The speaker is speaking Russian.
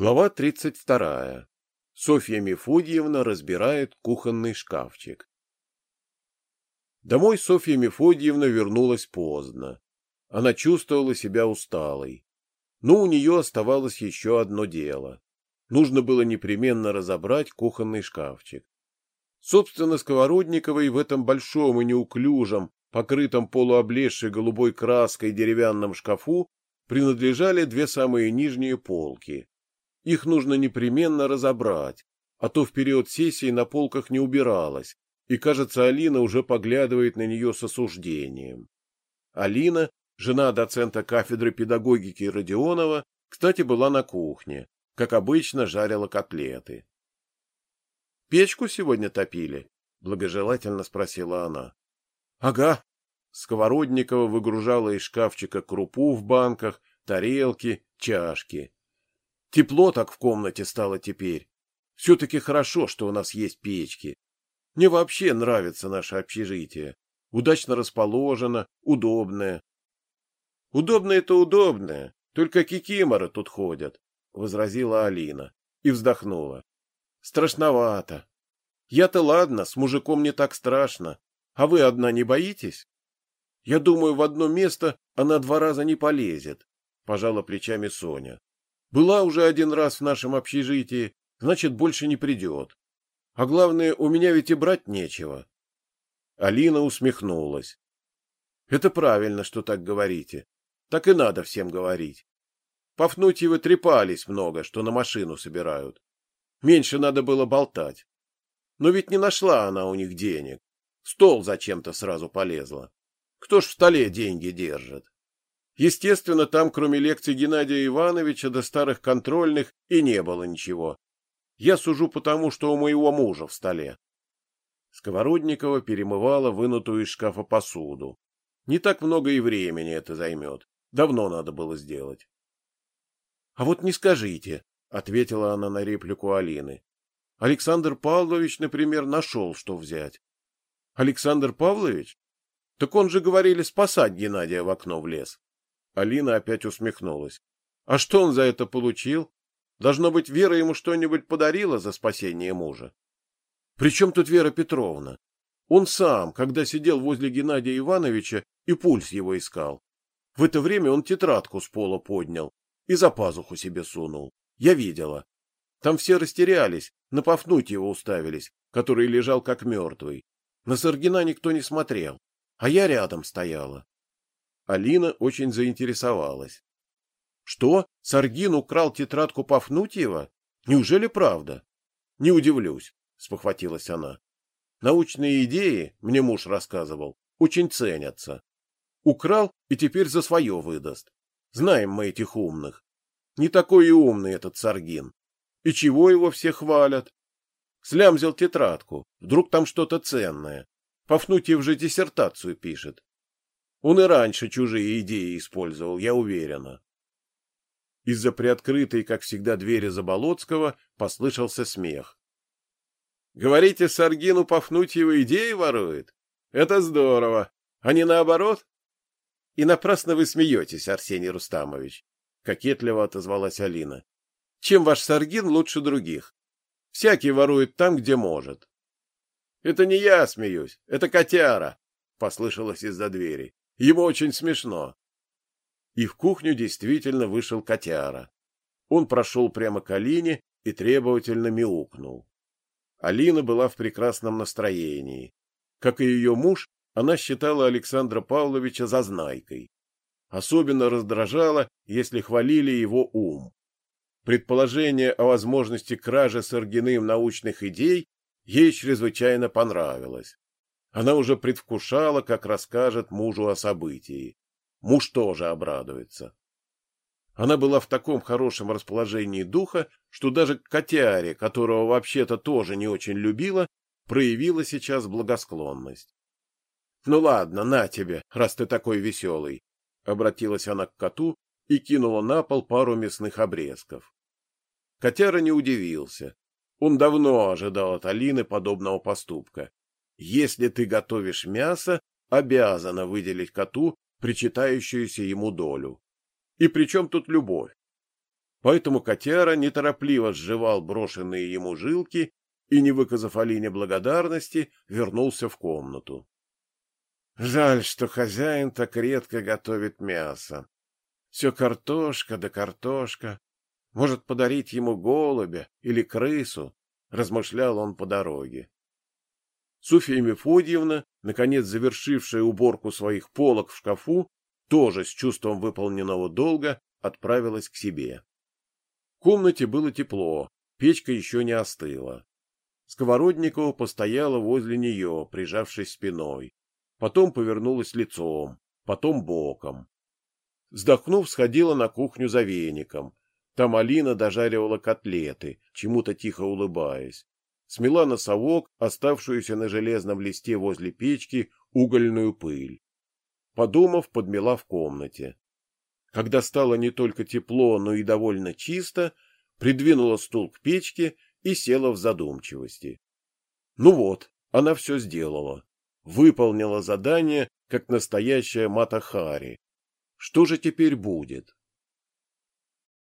Глава 32. Софья Мефодьевна разбирает кухонный шкафчик. Домой Софья Мефодьевна вернулась поздно. Она чувствовала себя усталой. Но у нее оставалось еще одно дело. Нужно было непременно разобрать кухонный шкафчик. Собственно, Сковородниковой в этом большом и неуклюжем, покрытом полуоблезшей голубой краской деревянном шкафу принадлежали две самые нижние полки их нужно непременно разобрать, а то в период сессии на полках не убиралось, и, кажется, Алина уже поглядывает на нее с осуждением. Алина, жена доцента кафедры педагогики Родионова, кстати, была на кухне, как обычно жарила котлеты. «Печку сегодня топили?» — благожелательно спросила она. «Ага». Сковородникова выгружала из шкафчика крупу в банках, тарелки, чашки. Тепло так в комнате стало теперь. Все-таки хорошо, что у нас есть печки. Мне вообще нравится наше общежитие. Удачно расположено, удобное. Удобное-то удобное, только кикиморы тут ходят, — возразила Алина и вздохнула. Страшновато. Я-то ладно, с мужиком не так страшно. А вы одна не боитесь? Я думаю, в одно место она два раза не полезет, — пожала плечами Соня. Была уже один раз в нашем общежитии, значит, больше не придет. А главное, у меня ведь и брать нечего. Алина усмехнулась. Это правильно, что так говорите. Так и надо всем говорить. Пафнутьевы трепались много, что на машину собирают. Меньше надо было болтать. Но ведь не нашла она у них денег. Стол зачем-то сразу полезла. Кто ж в столе деньги держит? Естественно, там, кроме лекций Геннадия Ивановича до старых контрольных, и не было ничего. Я сужу потому, что у моего мужа в столе. Сковородникова перемывала вынутую из шкафа посуду. Не так много и времени это займет. Давно надо было сделать. — А вот не скажите, — ответила она на реплику Алины. Александр Павлович, например, нашел, что взять. — Александр Павлович? Так он же, говорили, спасать Геннадия в окно влез. Алина опять усмехнулась. А что он за это получил? Должно быть, Вера ему что-нибудь подарила за спасение мужа. Причем тут Вера Петровна? Он сам, когда сидел возле Геннадия Ивановича, и пульс его искал. В это время он тетрадку с пола поднял и за пазуху себе сунул. Я видела. Там все растерялись, на его уставились, который лежал как мертвый. На Саргина никто не смотрел, а я рядом стояла. Алина очень заинтересовалась. Что? Саргин украл тетрадку Пафнутьева? Неужели правда? Не удивлюсь, спохватилась она. Научные идеи, мне муж рассказывал, очень ценятся. Украл и теперь за свое выдаст. Знаем мы этих умных. Не такой и умный этот Саргин. И чего его все хвалят? Слямзил тетрадку. Вдруг там что-то ценное. Пафнутьев же диссертацию пишет. Он и раньше чужие идеи использовал, я уверена. Из-за приоткрытой, как всегда, двери Заболоцкого послышался смех. — Говорите, Саргину Пафнутьева идеи ворует? Это здорово. А не наоборот? — И напрасно вы смеетесь, Арсений Рустамович, — кокетливо отозвалась Алина. — Чем ваш Саргин лучше других? Всякий ворует там, где может. — Это не я смеюсь, это котяра, — послышалось из-за двери. Ему очень смешно. И в кухню действительно вышел котяра. Он прошел прямо к Алине и требовательно мяукнул. Алина была в прекрасном настроении. Как и ее муж, она считала Александра Павловича зазнайкой. Особенно раздражало, если хвалили его ум. Предположение о возможности кражи с Аргиным научных идей ей чрезвычайно понравилось. Она уже предвкушала, как расскажет мужу о событии. Муж тоже обрадуется. Она была в таком хорошем расположении духа, что даже котяре, которого вообще-то тоже не очень любила, проявила сейчас благосклонность. — Ну ладно, на тебе, раз ты такой веселый, — обратилась она к коту и кинула на пол пару мясных обрезков. Котяра не удивился. Он давно ожидал от Алины подобного поступка если ты готовишь мясо, обязана выделить коту причитающуюся ему долю. И при чем тут любовь? Поэтому котяра неторопливо сживал брошенные ему жилки и, не выказав Алине благодарности, вернулся в комнату. Жаль, что хозяин так редко готовит мясо. Все картошка да картошка. Может, подарить ему голубя или крысу, размышлял он по дороге. Софья Мефодьевна, наконец завершившая уборку своих полок в шкафу, тоже с чувством выполненного долга отправилась к себе. В комнате было тепло, печка еще не остыла. Сковородникова постояла возле нее, прижавшись спиной. Потом повернулась лицом, потом боком. Вздохнув, сходила на кухню за веником. Там Алина дожаривала котлеты, чему-то тихо улыбаясь. Смела на оставшуюся на железном листе возле печки, угольную пыль. Подумав, подмела в комнате. Когда стало не только тепло, но и довольно чисто, придвинула стул к печке и села в задумчивости. Ну вот, она все сделала. Выполнила задание, как настоящая Матахари. Что же теперь будет?